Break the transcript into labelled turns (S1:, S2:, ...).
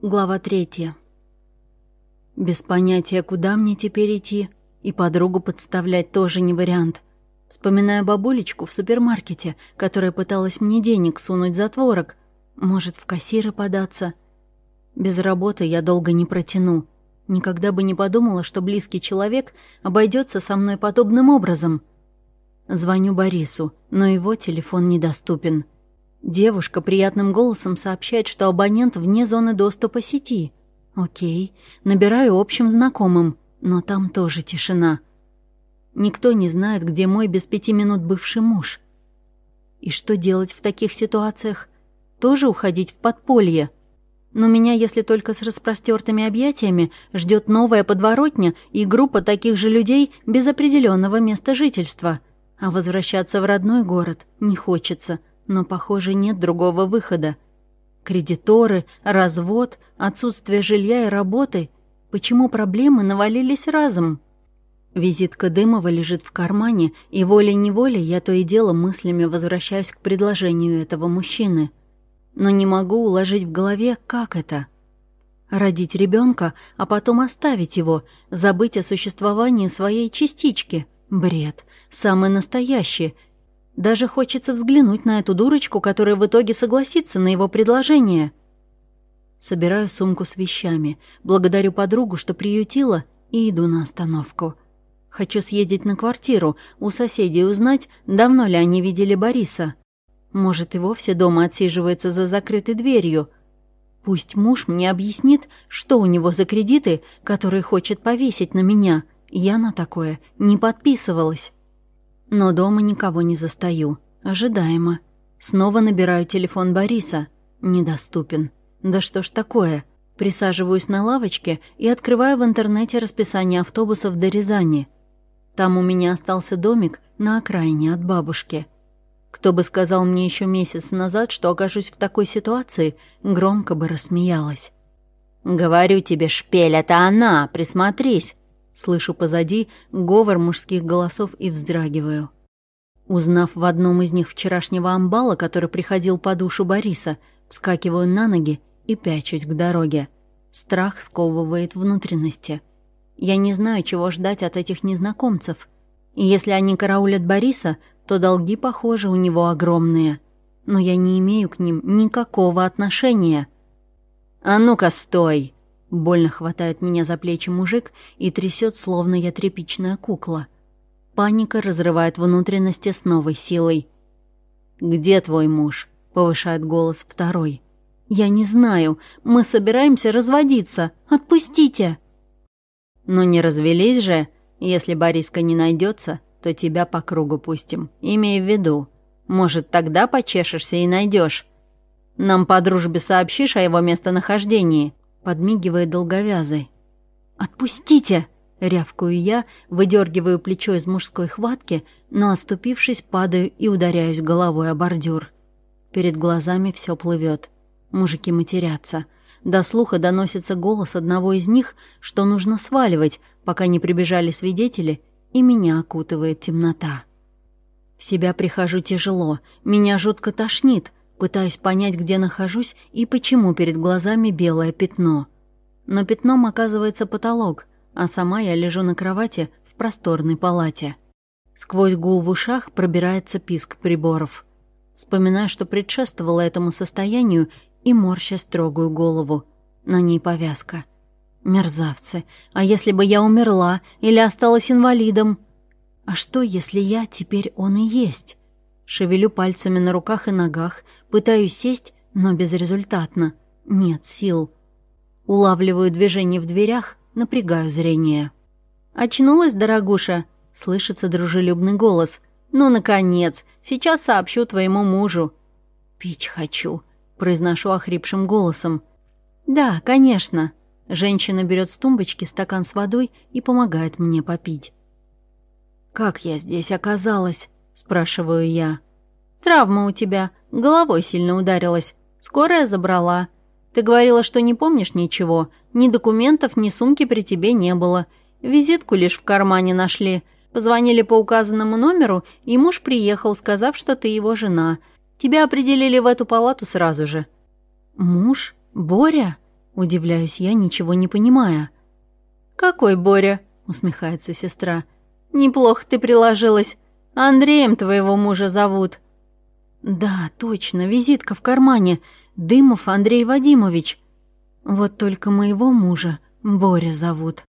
S1: Глава третья. Без понятия, куда мне теперь идти, и подругу подставлять тоже не вариант. Вспоминаю бабулечку в супермаркете, которая пыталась мне денег сунуть за творог. Может, в кассиры податься. Без работы я долго не протяну. Никогда бы не подумала, что близкий человек обойдется со мной подобным образом. Звоню Борису, но его телефон недоступен. Девушка приятным голосом сообщает, что абонент вне зоны доступа сети. Окей, набираю общим знакомым, но там тоже тишина. Никто не знает, где мой без пяти минут бывший муж. И что делать в таких ситуациях? Тоже уходить в подполье? Но меня, если только с распростертыми объятиями, ждет новая подворотня и группа таких же людей без определенного места жительства. А возвращаться в родной город не хочется — но, похоже, нет другого выхода. Кредиторы, развод, отсутствие жилья и работы. Почему проблемы навалились разом? Визитка Дымова лежит в кармане, и волей-неволей я то и дело мыслями возвращаюсь к предложению этого мужчины. Но не могу уложить в голове, как это. Родить ребенка, а потом оставить его, забыть о существовании своей частички. Бред. Самый настоящий — даже хочется взглянуть на эту дурочку, которая в итоге согласится на его предложение. Собираю сумку с вещами, благодарю подругу, что приютила, и иду на остановку. Хочу съездить на квартиру, у соседей узнать, давно ли они видели Бориса. Может, и вовсе дома отсиживается за закрытой дверью. Пусть муж мне объяснит, что у него за кредиты, которые хочет повесить на меня. Я на такое не подписывалась. Но дома никого не застаю. Ожидаемо. Снова набираю телефон Бориса. Недоступен. Да что ж такое? Присаживаюсь на лавочке и открываю в интернете расписание автобусов до Рязани. Там у меня остался домик на окраине от бабушки. Кто бы сказал мне еще месяц назад, что окажусь в такой ситуации, громко бы рассмеялась. «Говорю тебе, шпель, это она, присмотрись!» Слышу позади говор мужских голосов и вздрагиваю. Узнав в одном из них вчерашнего амбала, который приходил по душу Бориса, вскакиваю на ноги и пячусь к дороге. Страх сковывает внутренности. Я не знаю, чего ждать от этих незнакомцев. И если они караулят Бориса, то долги, похоже, у него огромные. Но я не имею к ним никакого отношения. «А ну-ка, стой!» Больно хватает меня за плечи мужик и трясет, словно я тряпичная кукла. Паника разрывает внутренности с новой силой. «Где твой муж?» — повышает голос второй. «Я не знаю. Мы собираемся разводиться. Отпустите!» «Ну не развелись же. Если Бориска не найдется, то тебя по кругу пустим. Имей в виду. Может, тогда почешешься и найдешь. Нам по дружбе сообщишь о его местонахождении подмигивая долговязой. «Отпустите!» — рявкую я, выдергиваю плечо из мужской хватки, но, оступившись, падаю и ударяюсь головой о бордюр. Перед глазами все плывет. Мужики матерятся. До слуха доносится голос одного из них, что нужно сваливать, пока не прибежали свидетели, и меня окутывает темнота. В себя прихожу тяжело, меня жутко тошнит, Пытаюсь понять, где нахожусь и почему перед глазами белое пятно. Но пятном оказывается потолок, а сама я лежу на кровати в просторной палате. Сквозь гул в ушах пробирается писк приборов. Вспоминаю, что предшествовало этому состоянию, и морща строгую голову. На ней повязка. Мерзавцы. А если бы я умерла или осталась инвалидом? А что, если я теперь он и есть? Шевелю пальцами на руках и ногах, пытаюсь сесть, но безрезультатно. Нет сил. Улавливаю движение в дверях, напрягаю зрение. «Очнулась, дорогуша?» — слышится дружелюбный голос. «Ну, наконец! Сейчас сообщу твоему мужу». «Пить хочу», — произношу охрипшим голосом. «Да, конечно». Женщина берет с тумбочки стакан с водой и помогает мне попить. «Как я здесь оказалась?» Спрашиваю я. «Травма у тебя. Головой сильно ударилась. Скорая забрала. Ты говорила, что не помнишь ничего. Ни документов, ни сумки при тебе не было. Визитку лишь в кармане нашли. Позвонили по указанному номеру, и муж приехал, сказав, что ты его жена. Тебя определили в эту палату сразу же». «Муж? Боря?» Удивляюсь я, ничего не понимая.
S2: «Какой Боря?» — усмехается сестра. «Неплохо ты приложилась. Андреем твоего мужа зовут».
S1: «Да, точно, визитка в кармане. Дымов Андрей Вадимович. Вот только моего мужа Боря зовут».